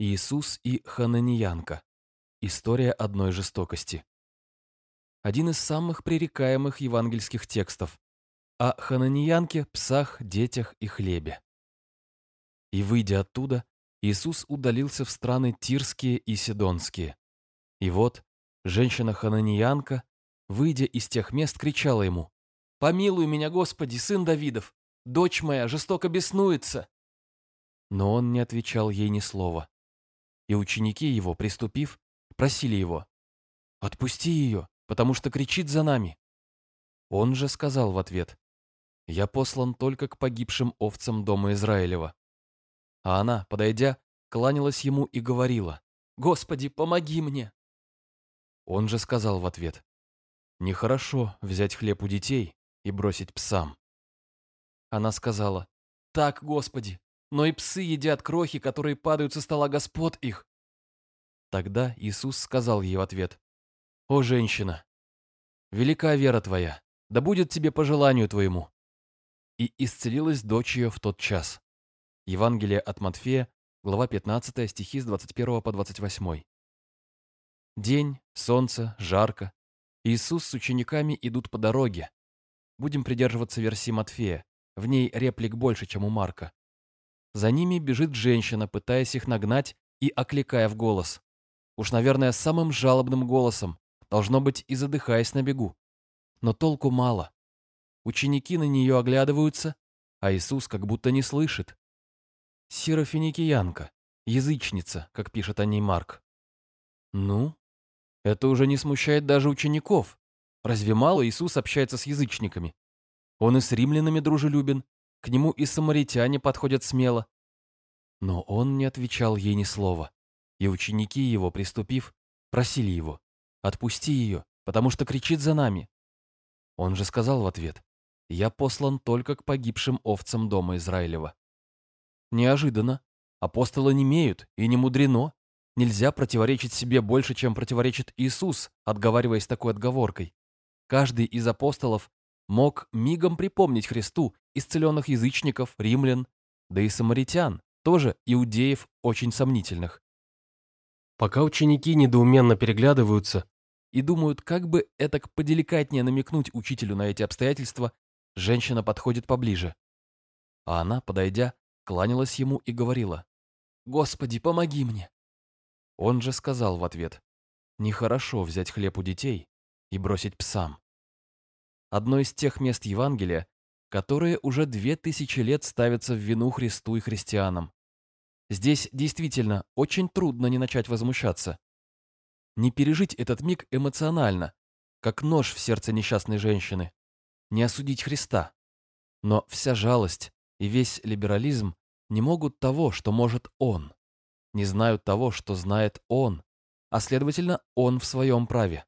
Иисус и Хананиянка. История одной жестокости. Один из самых пререкаемых евангельских текстов о Хананиянке, псах, детях и хлебе. И, выйдя оттуда, Иисус удалился в страны Тирские и Сидонские. И вот женщина-хананиянка, выйдя из тех мест, кричала ему, «Помилуй меня, Господи, сын Давидов! Дочь моя жестоко беснуется!» Но он не отвечал ей ни слова. И ученики его, приступив, просили его, «Отпусти ее, потому что кричит за нами». Он же сказал в ответ, «Я послан только к погибшим овцам дома Израилева». А она, подойдя, кланялась ему и говорила, «Господи, помоги мне!» Он же сказал в ответ, «Нехорошо взять хлеб у детей и бросить псам». Она сказала, «Так, Господи, но и псы едят крохи, которые падают со стола господ их». Тогда Иисус сказал ей в ответ, «О, женщина, велика вера твоя, да будет тебе по желанию твоему». И исцелилась дочь ее в тот час. Евангелие от Матфея, глава 15, стихи с 21 по 28. День, солнце, жарко. Иисус с учениками идут по дороге. Будем придерживаться версии Матфея. В ней реплик больше, чем у Марка. За ними бежит женщина, пытаясь их нагнать и окликая в голос. Уж, наверное, самым жалобным голосом, должно быть, и задыхаясь на бегу. Но толку мало. Ученики на нее оглядываются, а Иисус как будто не слышит. Сирофиникиянка, язычница, как пишет о ней Марк. Ну, это уже не смущает даже учеников. Разве мало Иисус общается с язычниками? Он и с римлянами дружелюбен, к нему и самаритяне подходят смело. Но он не отвечал ей ни слова, и ученики его, приступив, просили его, «Отпусти ее, потому что кричит за нами». Он же сказал в ответ, «Я послан только к погибшим овцам дома Израилева». Неожиданно. Апостолы не имеют, и не мудрено. Нельзя противоречить себе больше, чем противоречит Иисус, отговариваясь такой отговоркой. Каждый из апостолов мог мигом припомнить Христу исцеленных язычников, римлян, да и самаритян, тоже иудеев очень сомнительных. Пока ученики недоуменно переглядываются и думают, как бы этак поделикатнее намекнуть учителю на эти обстоятельства, женщина подходит поближе. А она, подойдя, кланялась ему и говорила, «Господи, помоги мне!» Он же сказал в ответ, «Нехорошо взять хлеб у детей и бросить псам» одно из тех мест Евангелия, которые уже две тысячи лет ставятся в вину Христу и христианам. Здесь действительно очень трудно не начать возмущаться. Не пережить этот миг эмоционально, как нож в сердце несчастной женщины. Не осудить Христа. Но вся жалость и весь либерализм не могут того, что может Он. Не знают того, что знает Он, а следовательно, Он в своем праве.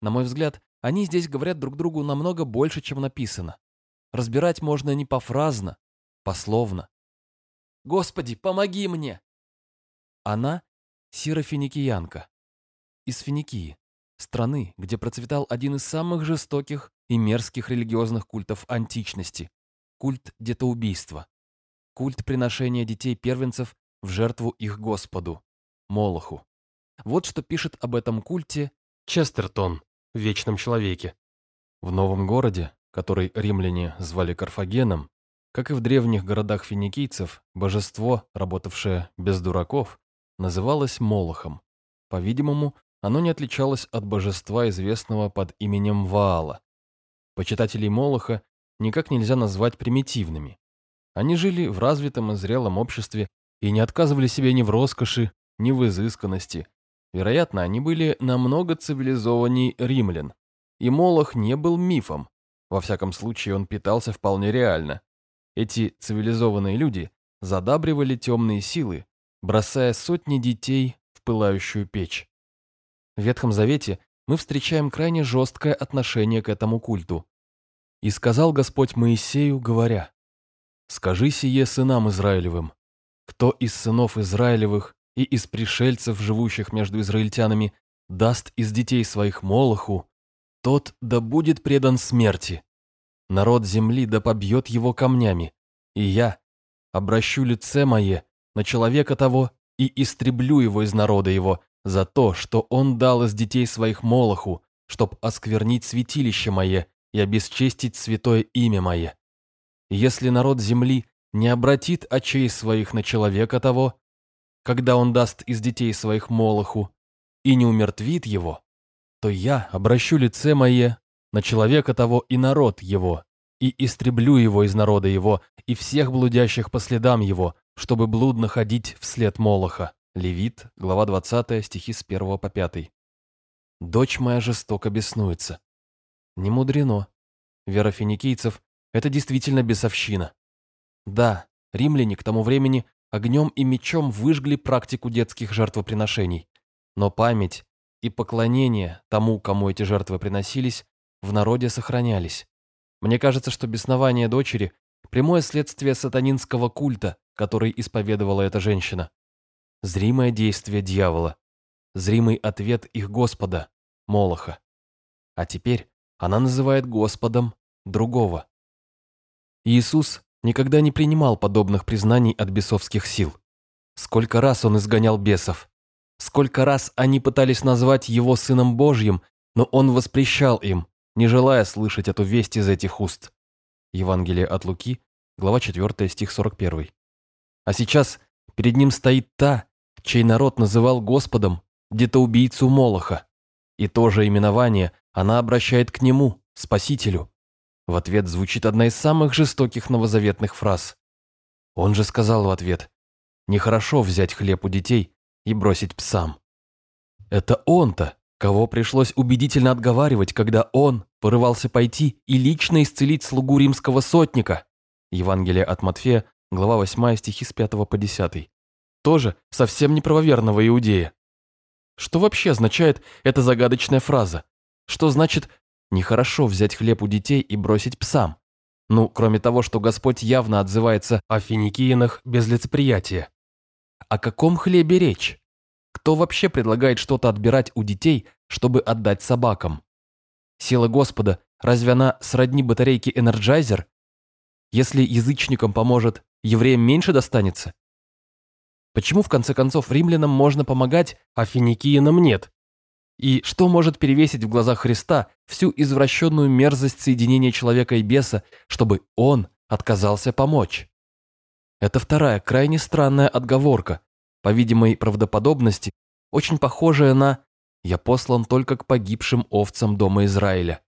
На мой взгляд, они здесь говорят друг другу намного больше, чем написано. Разбирать можно не пофразно, пословно. «Господи, помоги мне!» Она — сирофиникиянка. Из Финикии, страны, где процветал один из самых жестоких и мерзких религиозных культов античности — культ детоубийства. Культ приношения детей-первенцев в жертву их Господу, Молоху. Вот что пишет об этом культе Честертон в «Вечном человеке». В новом городе, который римляне звали Карфагеном, как и в древних городах финикийцев, божество, работавшее без дураков, называлось Молохом. По-видимому, оно не отличалось от божества, известного под именем Ваала. Почитателей Молоха никак нельзя назвать примитивными. Они жили в развитом и зрелом обществе и не отказывали себе ни в роскоши, ни в изысканности, Вероятно, они были намного цивилизованней римлян. И Молох не был мифом. Во всяком случае, он питался вполне реально. Эти цивилизованные люди задабривали темные силы, бросая сотни детей в пылающую печь. В Ветхом Завете мы встречаем крайне жесткое отношение к этому культу. «И сказал Господь Моисею, говоря, «Скажи сие сынам Израилевым, кто из сынов Израилевых и из пришельцев, живущих между израильтянами, даст из детей своих Молоху, тот да будет предан смерти. Народ земли да побьет его камнями, и я обращу лице мое на человека того и истреблю его из народа его за то, что он дал из детей своих Молоху, чтоб осквернить святилище мое и обесчестить святое имя мое. Если народ земли не обратит очей своих на человека того, когда он даст из детей своих Молоху, и не умертвит его, то я обращу лице мое на человека того и народ его, и истреблю его из народа его, и всех блудящих по следам его, чтобы блудно ходить вслед Молоха. Левит, глава 20, стихи с 1 по 5. Дочь моя жестоко беснуется. Не мудрено. Вера финикийцев – это действительно бесовщина. Да, римляне к тому времени огнем и мечом выжгли практику детских жертвоприношений. Но память и поклонение тому, кому эти жертвы приносились, в народе сохранялись. Мне кажется, что беснование дочери – прямое следствие сатанинского культа, который исповедовала эта женщина. Зримое действие дьявола, зримый ответ их Господа, Молоха. А теперь она называет Господом другого. Иисус никогда не принимал подобных признаний от бесовских сил. Сколько раз он изгонял бесов, сколько раз они пытались назвать его Сыном Божьим, но он воспрещал им, не желая слышать эту весть из этих уст. Евангелие от Луки, глава 4, стих 41. А сейчас перед ним стоит та, чей народ называл Господом где-то убийцу Молоха. И то же именование она обращает к нему, Спасителю. В ответ звучит одна из самых жестоких новозаветных фраз. Он же сказал в ответ, «Нехорошо взять хлеб у детей и бросить псам». Это он-то, кого пришлось убедительно отговаривать, когда он порывался пойти и лично исцелить слугу римского сотника. Евангелие от Матфея, глава 8, стихи с 5 по 10. Тоже совсем неправоверного иудея. Что вообще означает эта загадочная фраза? Что значит «нехорошо взять хлеб у детей и бросить псам»? Ну, кроме того, что Господь явно отзывается о финикиинах без лицеприятия. О каком хлебе речь? Кто вообще предлагает что-то отбирать у детей, чтобы отдать собакам? Сила Господа, разве она сродни батарейке Energizer? Если язычникам поможет, евреям меньше достанется? Почему, в конце концов, римлянам можно помогать, а финикиянам нет? И что может перевесить в глазах Христа всю извращенную мерзость соединения человека и беса, чтобы он отказался помочь? Это вторая, крайне странная отговорка, по видимой правдоподобности, очень похожая на «я послан только к погибшим овцам дома Израиля».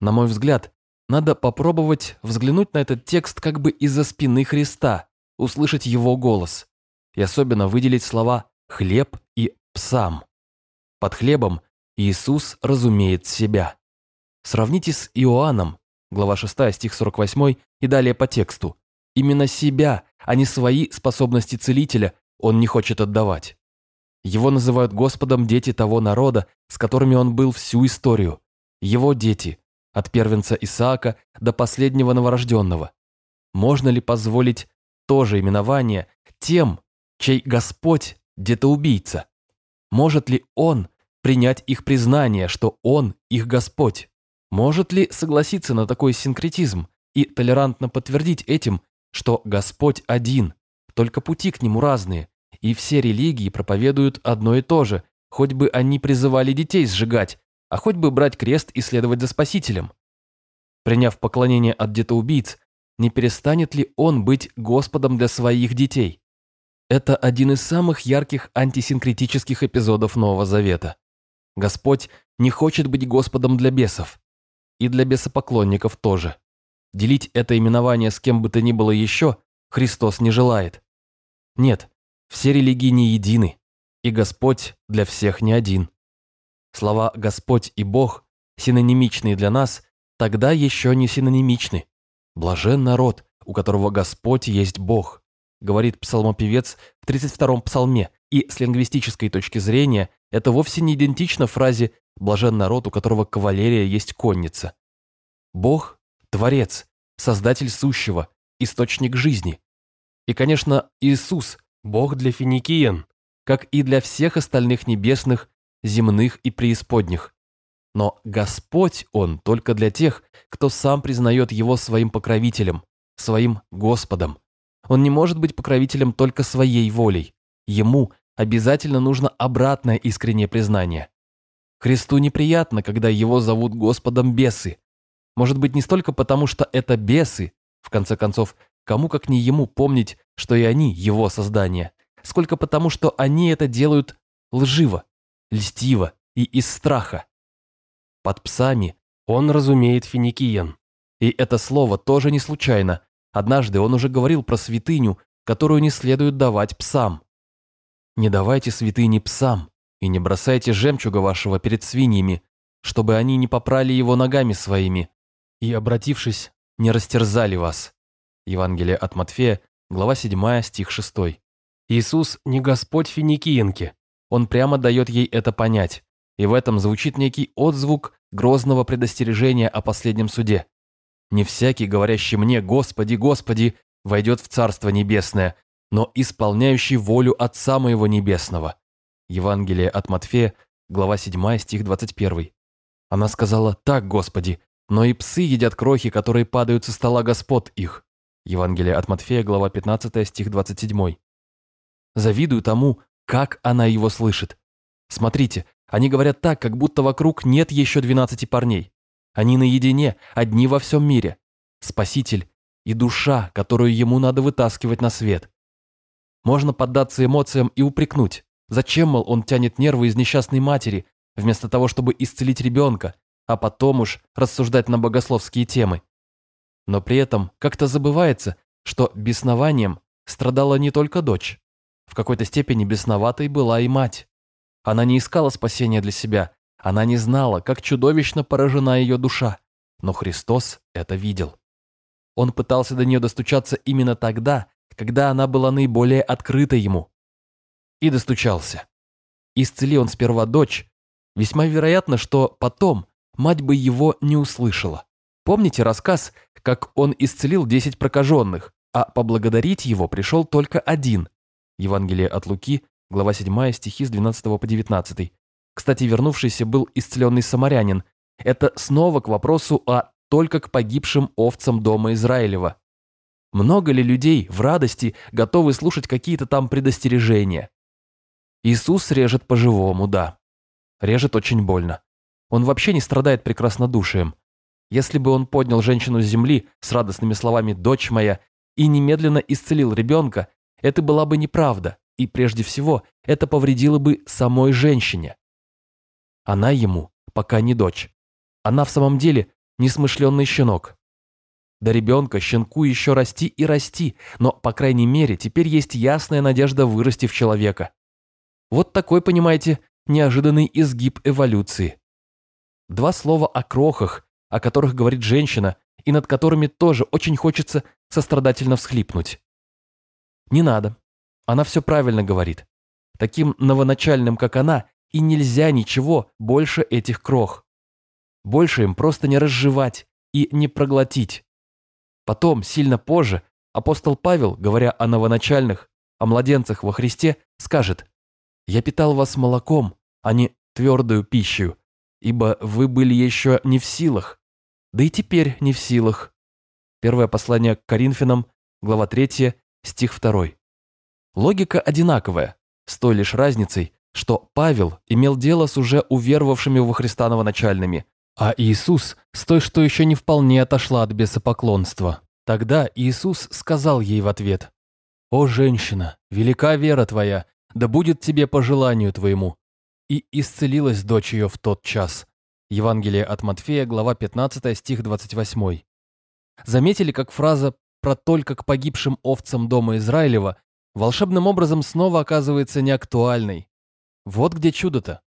На мой взгляд, надо попробовать взглянуть на этот текст как бы из-за спины Христа, услышать его голос и особенно выделить слова «хлеб» и «псам». Под хлебом Иисус разумеет себя. Сравните с Иоанном, глава 6, стих 48 и далее по тексту. Именно себя, а не свои способности целителя он не хочет отдавать. Его называют Господом дети того народа, с которыми он был всю историю. Его дети, от первенца Исаака до последнего новорожденного. Можно ли позволить то же именование тем, чей Господь где-то убийца? Может ли Он принять их признание, что Он их Господь? Может ли согласиться на такой синкретизм и толерантно подтвердить этим, что Господь один, только пути к Нему разные, и все религии проповедуют одно и то же, хоть бы они призывали детей сжигать, а хоть бы брать крест и следовать за Спасителем? Приняв поклонение от детоубийц, не перестанет ли он быть Господом для своих детей? Это один из самых ярких антисинкретических эпизодов Нового Завета. Господь не хочет быть Господом для бесов. И для бесопоклонников тоже. Делить это именование с кем бы то ни было еще Христос не желает. Нет, все религии не едины, и Господь для всех не один. Слова «Господь» и «Бог» синонимичные для нас, тогда еще не синонимичны. Блажен народ, у которого Господь есть Бог говорит псалмопевец в 32-м псалме, и с лингвистической точки зрения это вовсе не идентично фразе «блажен народ, у которого кавалерия есть конница». Бог – Творец, Создатель сущего, Источник жизни. И, конечно, Иисус – Бог для финикиян, как и для всех остальных небесных, земных и преисподних. Но Господь Он только для тех, кто сам признает Его своим покровителем, своим Господом. Он не может быть покровителем только своей волей. ему обязательно нужно обратное искреннее признание. Христу неприятно, когда его зовут Господом бесы. Может быть, не столько потому, что это бесы, в конце концов, кому как не ему помнить, что и они его создание, сколько потому, что они это делают лживо, льстиво и из страха. Под псами он разумеет финикиян. И это слово тоже не случайно. Однажды он уже говорил про святыню, которую не следует давать псам. Не давайте святыни псам и не бросайте жемчуга вашего перед свиньями, чтобы они не попрали его ногами своими и, обратившись, не растерзали вас. Евангелие от Матфея, глава 7, стих 6. Иисус не Господь финикиенки. Он прямо дает ей это понять. И в этом звучит некий отзвук грозного предостережения о последнем суде. Не всякий, говорящий мне «Господи, Господи», войдет в Царство Небесное, но исполняющий волю Отца Моего Небесного. Евангелие от Матфея, глава 7, стих 21. Она сказала «Так, Господи, но и псы едят крохи, которые падают со стола господ их». Евангелие от Матфея, глава 15, стих 27. Завидую тому, как она его слышит. Смотрите, они говорят так, как будто вокруг нет еще двенадцати парней. Они наедине, одни во всем мире. Спаситель и душа, которую ему надо вытаскивать на свет. Можно поддаться эмоциям и упрекнуть. Зачем, мол, он тянет нервы из несчастной матери, вместо того, чтобы исцелить ребенка, а потом уж рассуждать на богословские темы. Но при этом как-то забывается, что беснованием страдала не только дочь. В какой-то степени бесноватой была и мать. Она не искала спасения для себя, она не знала, как чудовищно поражена ее душа, но Христос это видел. Он пытался до нее достучаться именно тогда, когда она была наиболее открыта ему. И достучался. Исцели он сперва дочь, весьма вероятно, что потом мать бы его не услышала. Помните рассказ, как он исцелил десять прокаженных, а поблагодарить его пришел только один? Евангелие от Луки, глава 7, стихи с 12 по 19. Кстати, вернувшийся был исцеленный самарянин. Это снова к вопросу о только к погибшим овцам дома Израилева. Много ли людей в радости готовы слушать какие-то там предостережения? Иисус режет по-живому, да. Режет очень больно. Он вообще не страдает прекраснодушием. Если бы он поднял женщину с земли с радостными словами «дочь моя» и немедленно исцелил ребенка, это была бы неправда, и прежде всего это повредило бы самой женщине. Она ему пока не дочь. Она в самом деле несмышленный щенок. До ребенка щенку еще расти и расти, но, по крайней мере, теперь есть ясная надежда вырасти в человека. Вот такой, понимаете, неожиданный изгиб эволюции. Два слова о крохах, о которых говорит женщина, и над которыми тоже очень хочется сострадательно всхлипнуть. Не надо. Она все правильно говорит. Таким новоначальным, как она, и нельзя ничего больше этих крох. Больше им просто не разжевать и не проглотить. Потом, сильно позже, апостол Павел, говоря о новоначальных, о младенцах во Христе, скажет «Я питал вас молоком, а не твердую пищу, ибо вы были еще не в силах, да и теперь не в силах». Первое послание к Коринфянам, глава 3, стих 2. Логика одинаковая, с той лишь разницей, что Павел имел дело с уже уверовавшими во Христа новоначальными, а Иисус с той, что еще не вполне отошла от бесопоклонства. Тогда Иисус сказал ей в ответ, «О, женщина, велика вера твоя, да будет тебе по желанию твоему». И исцелилась дочь ее в тот час. Евангелие от Матфея, глава 15, стих 28. Заметили, как фраза про только к погибшим овцам дома Израилева волшебным образом снова оказывается неактуальной. Вот где чудо-то.